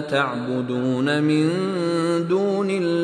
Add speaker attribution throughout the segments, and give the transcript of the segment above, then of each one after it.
Speaker 1: تعبدون من دون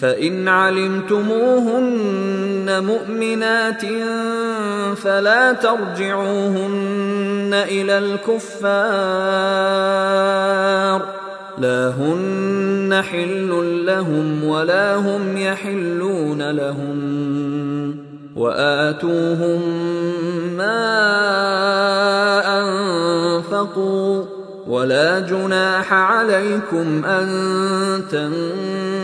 Speaker 1: فإن علمتموهن مؤمنات فلا ترجعوهن إلى الكفار. لا هن حل لهم ولا هم يحلون لهم. وآتوهم ما أنفقوا. ولا جناح عليكم أن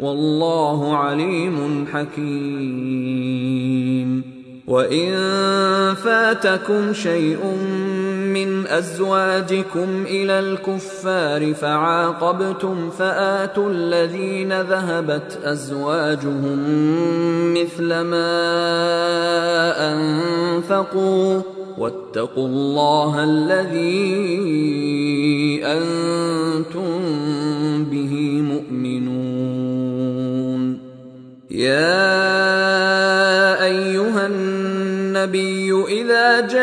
Speaker 1: والله عليم حكيم. وإن فاتكم شيء من أزواجكم إلى الكفار فعاقبتم فآتوا الذين ذهبت أزواجهم مثل ما أنفقوا واتقوا الله الذي أنتم يا ايها النبي اذا جاءك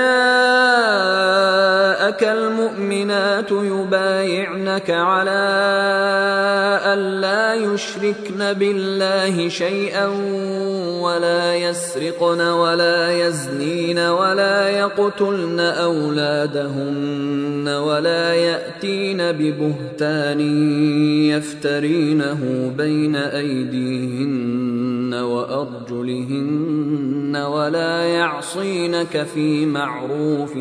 Speaker 1: المؤمنات يبايعنك على الا يشركن بالله شيئا ولا يسرقن ولا يزنين ولا يقتلن اولادهن ولا ياتين ببهتان يفترينه بين ايديهن وأرجلهن ولا يعصينك في معروف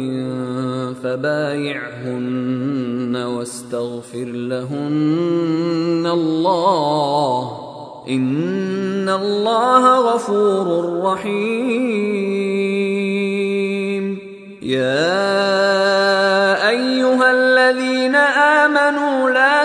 Speaker 1: فبايعهن واستغفر لهن الله إن الله غفور رحيم. يا